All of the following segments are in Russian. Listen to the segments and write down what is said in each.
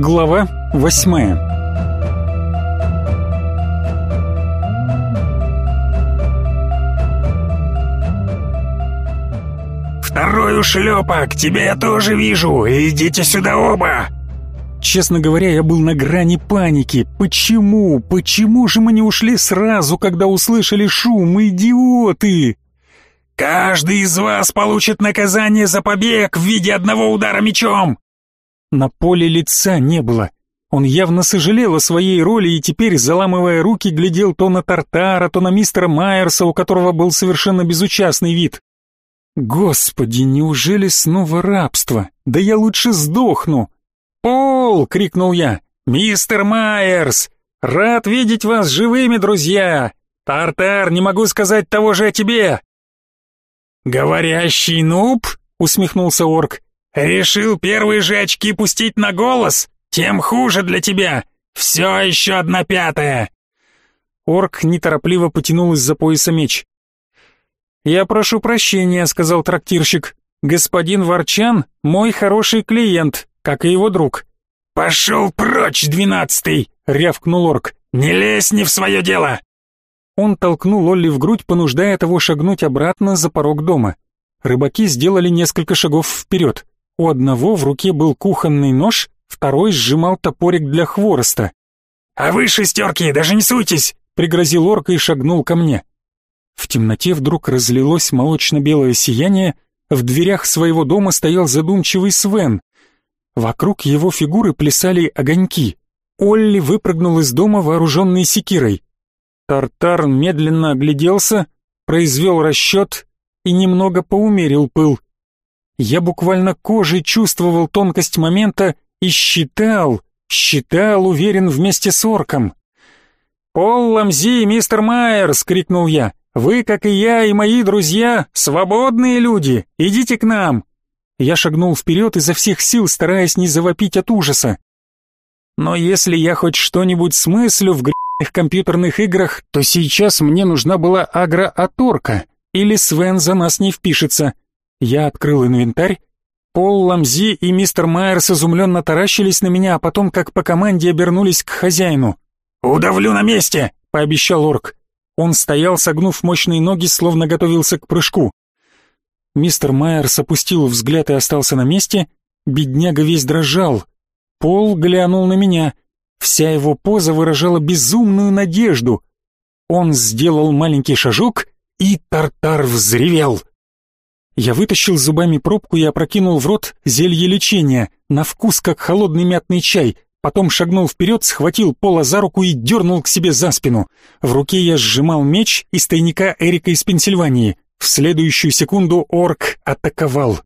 Глава восьмая «Второй ушлепок! Тебя я тоже вижу! Идите сюда оба!» Честно говоря, я был на грани паники. Почему? Почему же мы не ушли сразу, когда услышали шум, идиоты? «Каждый из вас получит наказание за побег в виде одного удара мечом!» На поле лица не было. Он явно сожалел о своей роли и теперь, заламывая руки, глядел то на Тартара, то на мистера Майерса, у которого был совершенно безучастный вид. «Господи, неужели снова рабство? Да я лучше сдохну!» «Пол!» — крикнул я. «Мистер Майерс! Рад видеть вас живыми, друзья! Тартар, не могу сказать того же о тебе!» «Говорящий нуб?» — усмехнулся орк. «Решил первые же очки пустить на голос? Тем хуже для тебя! Все еще одна пятая!» Орк неторопливо потянул из-за пояса меч. «Я прошу прощения», — сказал трактирщик. «Господин Ворчан — мой хороший клиент, как и его друг». «Пошел прочь, двенадцатый!» — рявкнул орк. «Не лезь не в свое дело!» Он толкнул Олли в грудь, понуждая того шагнуть обратно за порог дома. Рыбаки сделали несколько шагов вперед. У одного в руке был кухонный нож, второй сжимал топорик для хвороста. «А вы, шестерки, даже не суйтесь!» — пригрозил орк и шагнул ко мне. В темноте вдруг разлилось молочно-белое сияние, в дверях своего дома стоял задумчивый Свен. Вокруг его фигуры плясали огоньки. Олли выпрыгнул из дома, вооруженный секирой. Тартар медленно огляделся, произвел расчет и немного поумерил пыл. Я буквально кожей чувствовал тонкость момента и считал, считал, уверен, вместе с орком. «Пол Ламзи, мистер Майерс!» — крикнул я. «Вы, как и я, и мои друзья, свободные люди! Идите к нам!» Я шагнул вперед изо всех сил, стараясь не завопить от ужаса. Но если я хоть что-нибудь смыслю в гребаных компьютерных играх, то сейчас мне нужна была агро-аторка, или Свен за нас не впишется. Я открыл инвентарь. Пол Ламзи и мистер Майерс изумленно таращились на меня, а потом, как по команде, обернулись к хозяину. «Удавлю на месте!» — пообещал орк. Он стоял, согнув мощные ноги, словно готовился к прыжку. Мистер Майерс опустил взгляд и остался на месте. Бедняга весь дрожал. Пол глянул на меня. Вся его поза выражала безумную надежду. Он сделал маленький шажок, и Тартар взревел. Я вытащил зубами пробку и опрокинул в рот зелье лечения, на вкус как холодный мятный чай, потом шагнул вперед, схватил Пола за руку и дернул к себе за спину. В руке я сжимал меч из тайника Эрика из Пенсильвании. В следующую секунду орк атаковал.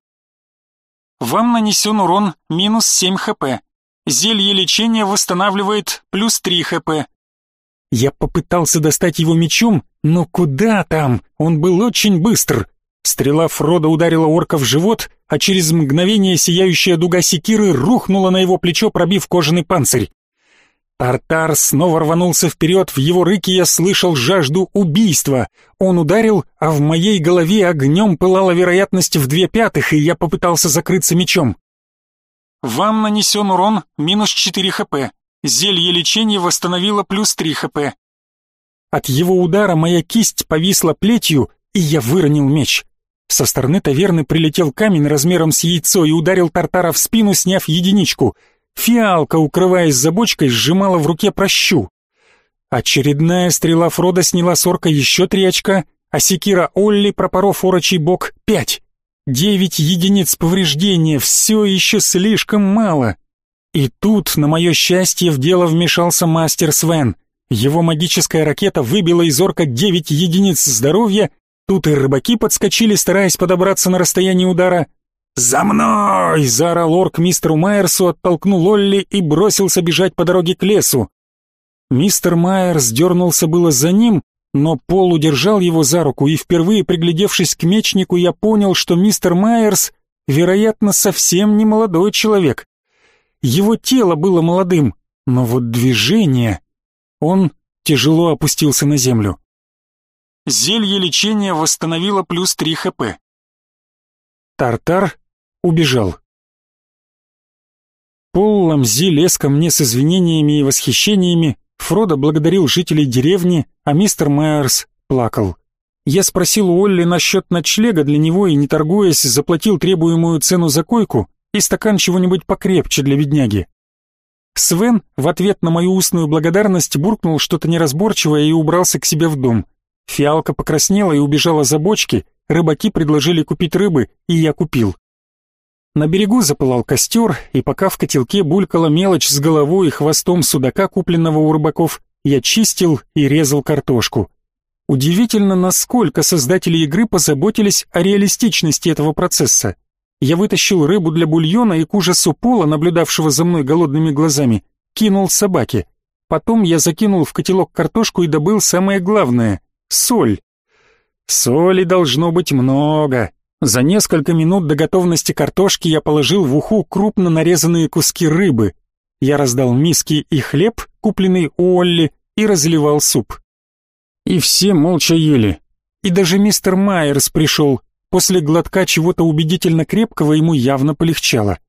Вам нанесен урон минус 7 хп. Зелье лечения восстанавливает плюс 3 хп. Я попытался достать его мечом, но куда там? Он был очень быстр. Стрела Фрода ударила орка в живот, а через мгновение сияющая дуга секиры рухнула на его плечо, пробив кожаный панцирь. Тартар снова рванулся вперед, в его рыке я слышал жажду убийства. Он ударил, а в моей голове огнем пылала вероятность в две пятых, и я попытался закрыться мечом. Вам нанесен урон минус 4 хп. Зелье лечения восстановило плюс 3 хп. От его удара моя кисть повисла плетью, и я выронил меч. Со стороны таверны прилетел камень размером с яйцо и ударил Тартара в спину, сняв единичку — Фиалка, укрываясь за бочкой, сжимала в руке прощу. Очередная стрела Фрода сняла с орка еще три очка, а секира Олли, пропоров орочий бок, пять. Девять единиц повреждения, все еще слишком мало. И тут, на мое счастье, в дело вмешался мастер Свен. Его магическая ракета выбила из орка девять единиц здоровья, тут и рыбаки подскочили, стараясь подобраться на расстояние удара, «За мной!» — заорал орк мистеру Майерсу, оттолкнул Олли и бросился бежать по дороге к лесу. Мистер Майерс дернулся было за ним, но Пол удержал его за руку, и впервые приглядевшись к мечнику, я понял, что мистер Майерс, вероятно, совсем не молодой человек. Его тело было молодым, но вот движение... Он тяжело опустился на землю. Зелье лечения восстановило плюс 3 хп. Тартар убежал. Пол Ламзи лез ко мне с извинениями и восхищениями, Фродо благодарил жителей деревни, а мистер Майерс плакал. Я спросил у Олли насчет ночлега для него и, не торгуясь, заплатил требуемую цену за койку и стакан чего-нибудь покрепче для бедняги. Свен в ответ на мою устную благодарность буркнул что-то неразборчивое и убрался к себе в дом. Фиалка покраснела и убежала за бочки, рыбаки предложили купить рыбы, и я купил. На берегу запылал костер, и пока в котелке булькала мелочь с головой и хвостом судака, купленного у рыбаков, я чистил и резал картошку. Удивительно, насколько создатели игры позаботились о реалистичности этого процесса. Я вытащил рыбу для бульона и к ужасу Пола, наблюдавшего за мной голодными глазами, кинул собаке. Потом я закинул в котелок картошку и добыл самое главное — соль. Соли должно быть много, за несколько минут до готовности картошки я положил в уху крупно нарезанные куски рыбы. Я раздал миски и хлеб, купленный у Олли, и разливал суп. И все молча ели. И даже мистер Майерс пришел. После глотка чего-то убедительно крепкого ему явно полегчало.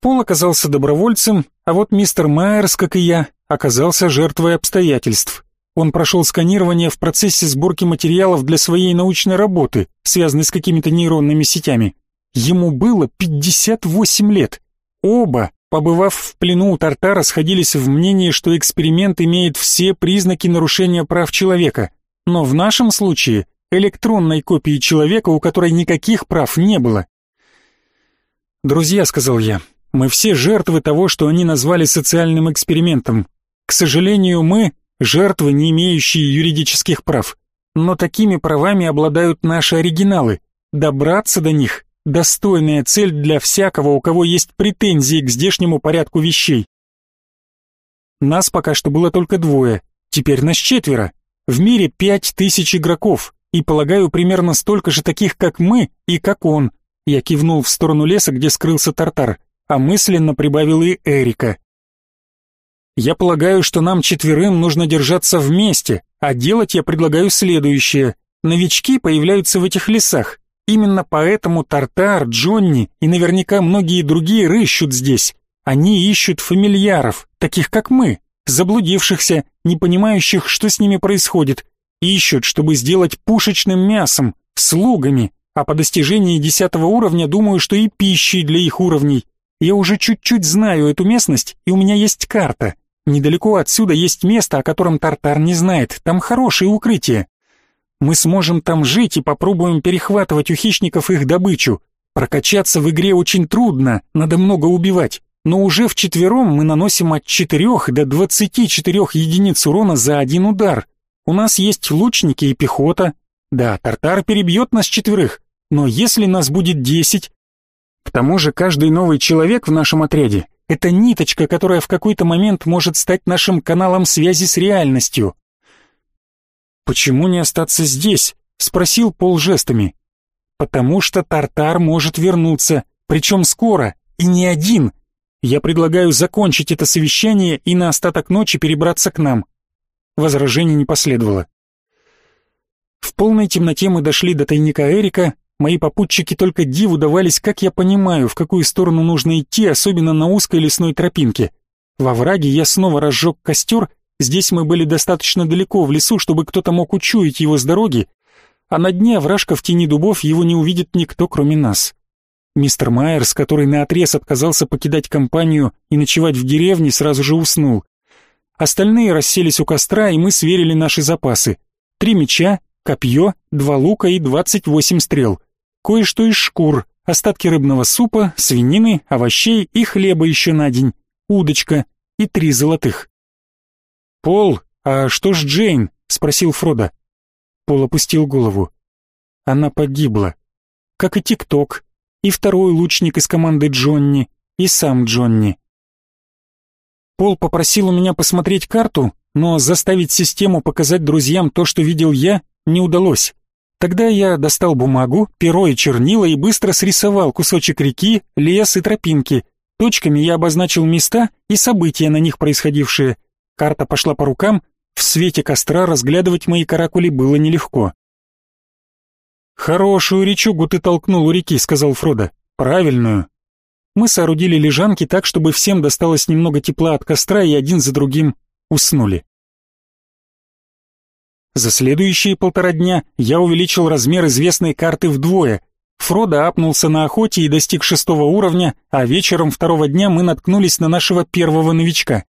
Пол оказался добровольцем, а вот мистер Майерс, как и я, оказался жертвой обстоятельств. Он прошел сканирование в процессе сборки материалов для своей научной работы, связанной с какими-то нейронными сетями. Ему было 58 лет. Оба, побывав в плену у Тартара, сходились в мнении, что эксперимент имеет все признаки нарушения прав человека. Но в нашем случае электронной копии человека, у которой никаких прав не было. «Друзья», — сказал я, — «мы все жертвы того, что они назвали социальным экспериментом. К сожалению, мы жертвы, не имеющие юридических прав. Но такими правами обладают наши оригиналы. Добраться до них – достойная цель для всякого, у кого есть претензии к здешнему порядку вещей. Нас пока что было только двое, теперь нас четверо. В мире пять тысяч игроков, и, полагаю, примерно столько же таких, как мы и как он. Я кивнул в сторону леса, где скрылся Тартар, а мысленно прибавил и Эрика. Я полагаю, что нам четверым нужно держаться вместе, а делать я предлагаю следующее. Новички появляются в этих лесах. Именно поэтому Тартар, Джонни и наверняка многие другие рыщут здесь. Они ищут фамильяров, таких как мы, заблудившихся, не понимающих, что с ними происходит. Ищут, чтобы сделать пушечным мясом, слугами, а по достижении десятого уровня думаю, что и пищей для их уровней. Я уже чуть-чуть знаю эту местность, и у меня есть карта. Недалеко отсюда есть место, о котором Тартар не знает. Там хорошее укрытие. Мы сможем там жить и попробуем перехватывать у хищников их добычу. Прокачаться в игре очень трудно, надо много убивать. Но уже вчетвером мы наносим от 4 до 24 единиц урона за один удар. У нас есть лучники и пехота. Да, Тартар перебьет нас четверых, но если нас будет 10... К тому же каждый новый человек в нашем отряде это ниточка, которая в какой-то момент может стать нашим каналом связи с реальностью. «Почему не остаться здесь?» — спросил Пол жестами. «Потому что Тартар может вернуться, причем скоро, и не один. Я предлагаю закончить это совещание и на остаток ночи перебраться к нам». Возражений не последовало. В полной темноте мы дошли до тайника Эрика, Мои попутчики только диву давались, как я понимаю, в какую сторону нужно идти, особенно на узкой лесной тропинке. Во враге я снова разжег костер, здесь мы были достаточно далеко в лесу, чтобы кто-то мог учуять его с дороги, а на дне овражка в тени дубов его не увидит никто, кроме нас. Мистер Майерс, который наотрез отказался покидать компанию и ночевать в деревне, сразу же уснул. Остальные расселись у костра, и мы сверили наши запасы. Три меча, копье, два лука и двадцать восемь стрел кое-что из шкур, остатки рыбного супа, свинины, овощей и хлеба еще на день, удочка и три золотых. «Пол, а что ж Джейн?» — спросил Фродо. Пол опустил голову. Она погибла. Как и Тик-Ток, и второй лучник из команды Джонни, и сам Джонни. Пол попросил у меня посмотреть карту, но заставить систему показать друзьям то, что видел я, не удалось. Тогда я достал бумагу, перо и чернила и быстро срисовал кусочек реки, лес и тропинки. Точками я обозначил места и события на них происходившие. Карта пошла по рукам, в свете костра разглядывать мои каракули было нелегко. «Хорошую речугу ты толкнул у реки», — сказал Фродо. «Правильную». Мы соорудили лежанки так, чтобы всем досталось немного тепла от костра и один за другим уснули. За следующие полтора дня я увеличил размер известной карты вдвое. Фродо апнулся на охоте и достиг шестого уровня, а вечером второго дня мы наткнулись на нашего первого новичка.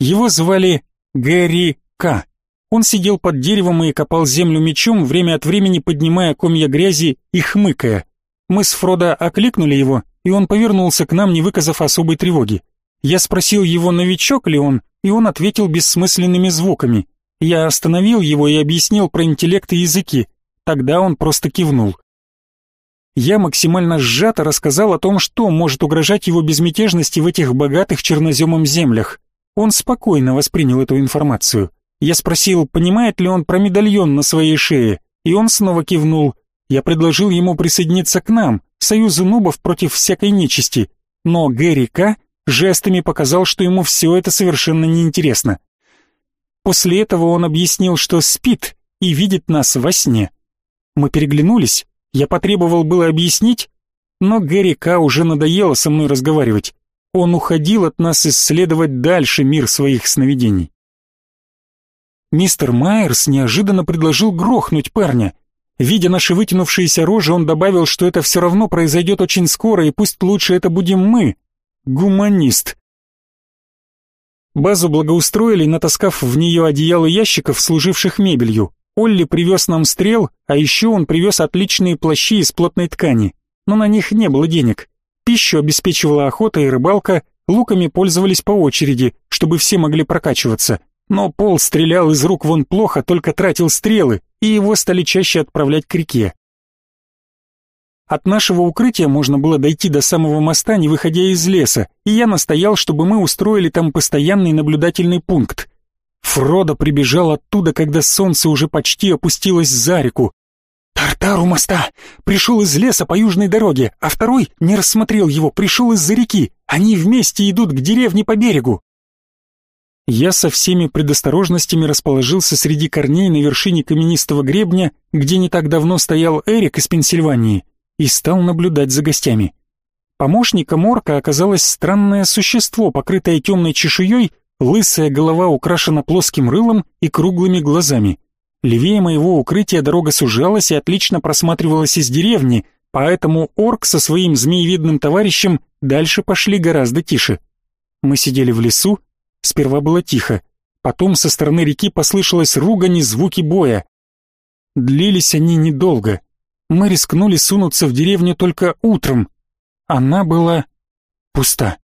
Его звали Гэри К. Он сидел под деревом и копал землю мечом, время от времени поднимая комья грязи и хмыкая. Мы с Фродо окликнули его, и он повернулся к нам, не выказав особой тревоги. Я спросил его, новичок ли он, и он ответил бессмысленными звуками. Я остановил его и объяснил про интеллект и языки. Тогда он просто кивнул. Я максимально сжато рассказал о том, что может угрожать его безмятежности в этих богатых черноземом землях. Он спокойно воспринял эту информацию. Я спросил, понимает ли он про медальон на своей шее, и он снова кивнул. Я предложил ему присоединиться к нам, союзу нубов против всякой нечисти, но Гэри К. жестами показал, что ему все это совершенно неинтересно. После этого он объяснил, что спит и видит нас во сне. Мы переглянулись, я потребовал было объяснить, но Гэри уже надоело со мной разговаривать. Он уходил от нас исследовать дальше мир своих сновидений. Мистер Майерс неожиданно предложил грохнуть парня. Видя наши вытянувшиеся рожи, он добавил, что это все равно произойдет очень скоро, и пусть лучше это будем мы. Гуманист. Базу благоустроили, натаскав в нее одеяло ящиков, служивших мебелью. Олли привез нам стрел, а еще он привез отличные плащи из плотной ткани. Но на них не было денег. Пищу обеспечивала охота и рыбалка, луками пользовались по очереди, чтобы все могли прокачиваться. Но Пол стрелял из рук вон плохо, только тратил стрелы, и его стали чаще отправлять к реке. От нашего укрытия можно было дойти до самого моста, не выходя из леса, и я настоял, чтобы мы устроили там постоянный наблюдательный пункт. Фродо прибежал оттуда, когда солнце уже почти опустилось за реку. «Тартар у моста! Пришел из леса по южной дороге, а второй не рассмотрел его, пришел из-за реки. Они вместе идут к деревне по берегу». Я со всеми предосторожностями расположился среди корней на вершине каменистого гребня, где не так давно стоял Эрик из Пенсильвании и стал наблюдать за гостями. Помощником орка оказалось странное существо, покрытое темной чешуей, лысая голова украшена плоским рылом и круглыми глазами. Левее моего укрытия дорога сужалась и отлично просматривалась из деревни, поэтому орк со своим змеевидным товарищем дальше пошли гораздо тише. Мы сидели в лесу, сперва было тихо, потом со стороны реки послышалась ругань и звуки боя. Длились они недолго — мы рискнули сунуться в деревню только утром. Она была пуста.